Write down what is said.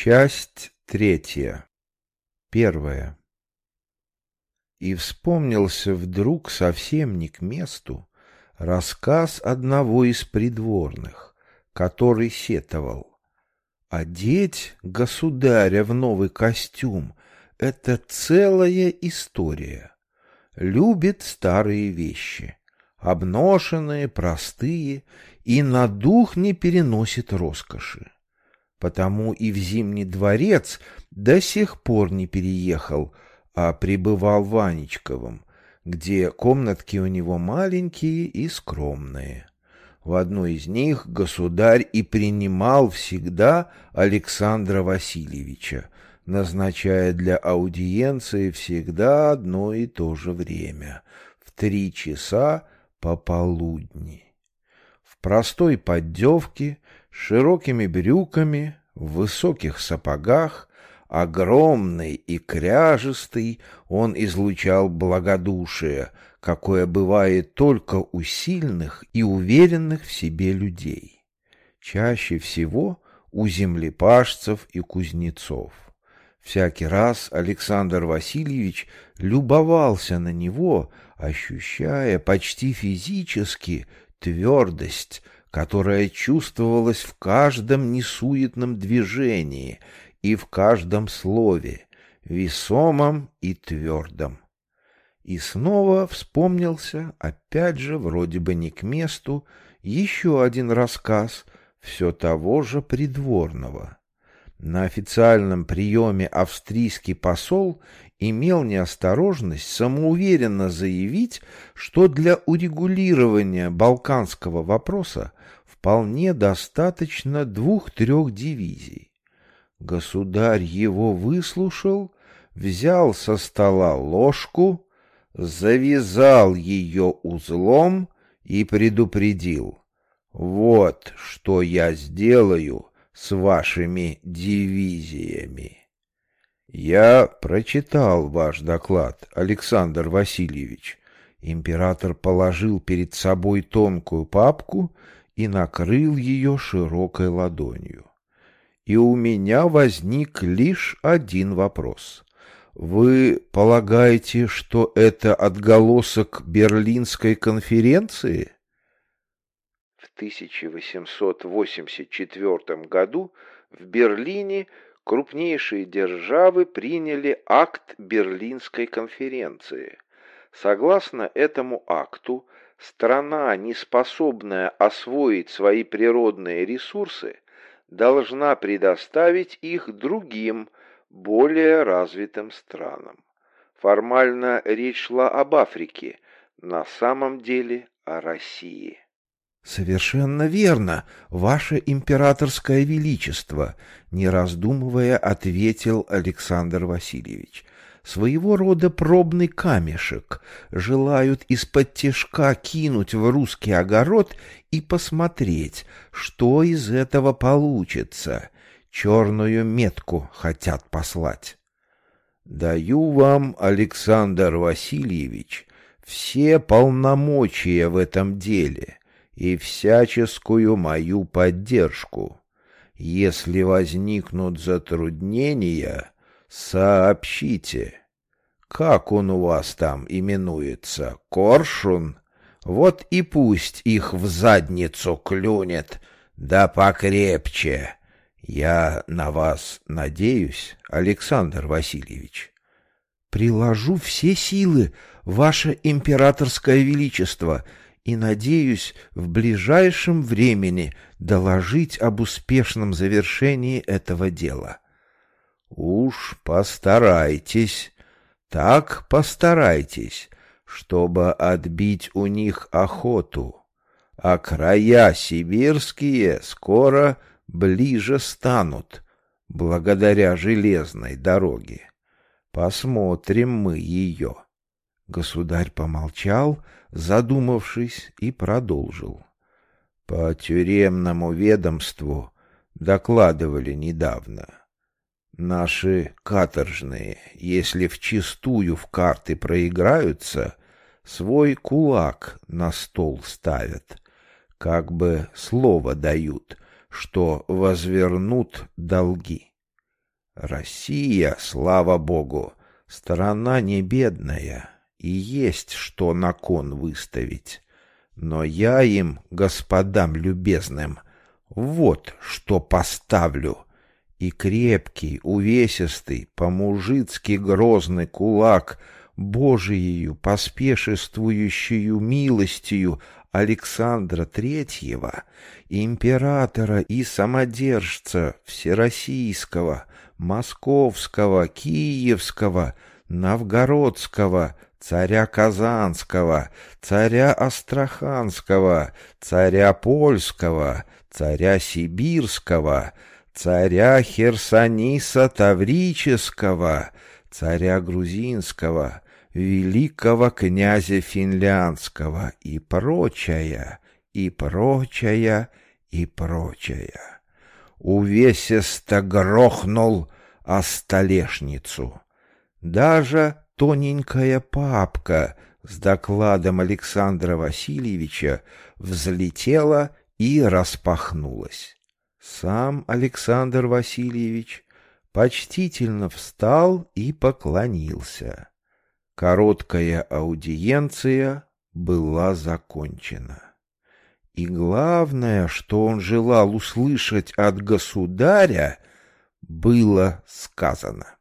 Часть третья. Первая. И вспомнился вдруг совсем не к месту рассказ одного из придворных, который сетовал. Одеть государя в новый костюм — это целая история. Любит старые вещи, обношенные, простые, и на дух не переносит роскоши. Потому и в Зимний дворец до сих пор не переехал, а пребывал в Анечковом, где комнатки у него маленькие и скромные. В одной из них государь и принимал всегда Александра Васильевича, назначая для аудиенции всегда одно и то же время — в три часа пополудни. В простой поддевке широкими брюками, в высоких сапогах, огромный и кряжестый, он излучал благодушие, какое бывает только у сильных и уверенных в себе людей. Чаще всего у землепашцев и кузнецов. Всякий раз Александр Васильевич любовался на него, ощущая почти физически твердость, которая чувствовалась в каждом несуетном движении и в каждом слове, весомом и твердом. И снова вспомнился, опять же, вроде бы не к месту, еще один рассказ все того же придворного. На официальном приеме австрийский посол имел неосторожность самоуверенно заявить, что для урегулирования балканского вопроса вполне достаточно двух-трех дивизий. Государь его выслушал, взял со стола ложку, завязал ее узлом и предупредил. «Вот что я сделаю с вашими дивизиями». «Я прочитал ваш доклад, Александр Васильевич». Император положил перед собой тонкую папку и накрыл ее широкой ладонью. И у меня возник лишь один вопрос. Вы полагаете, что это отголосок Берлинской конференции? В 1884 году в Берлине крупнейшие державы приняли акт Берлинской конференции. Согласно этому акту, страна, не способная освоить свои природные ресурсы, должна предоставить их другим, более развитым странам. Формально речь шла об Африке, на самом деле о России. «Совершенно верно, Ваше Императорское Величество», — не раздумывая ответил Александр Васильевич своего рода пробный камешек, желают из-под тяжка кинуть в русский огород и посмотреть, что из этого получится. Черную метку хотят послать. Даю вам, Александр Васильевич, все полномочия в этом деле и всяческую мою поддержку. Если возникнут затруднения, сообщите. Как он у вас там именуется? Коршун? Вот и пусть их в задницу клюнет, да покрепче. Я на вас надеюсь, Александр Васильевич. Приложу все силы, ваше императорское величество, и надеюсь в ближайшем времени доложить об успешном завершении этого дела. Уж постарайтесь, так постарайтесь, чтобы отбить у них охоту, а края сибирские скоро ближе станут, благодаря железной дороге. Посмотрим мы ее. Государь помолчал, задумавшись, и продолжил. По тюремному ведомству докладывали недавно. Наши каторжные, если вчистую в карты проиграются, свой кулак на стол ставят, как бы слово дают, что возвернут долги. Россия, слава богу, страна не бедная, и есть что на кон выставить. Но я им, господам любезным, вот что поставлю. И крепкий, увесистый, по-мужицки грозный кулак, Божиею поспешествующую милостью Александра Третьего, императора и самодержца Всероссийского, Московского, Киевского, Новгородского, царя Казанского, царя Астраханского, царя Польского, царя Сибирского, царя Херсониса Таврического, царя Грузинского, великого князя Финляндского и прочая, и прочая, и прочая. Увесисто грохнул о столешницу. Даже тоненькая папка с докладом Александра Васильевича взлетела и распахнулась. Сам Александр Васильевич почтительно встал и поклонился. Короткая аудиенция была закончена. И главное, что он желал услышать от государя, было сказано.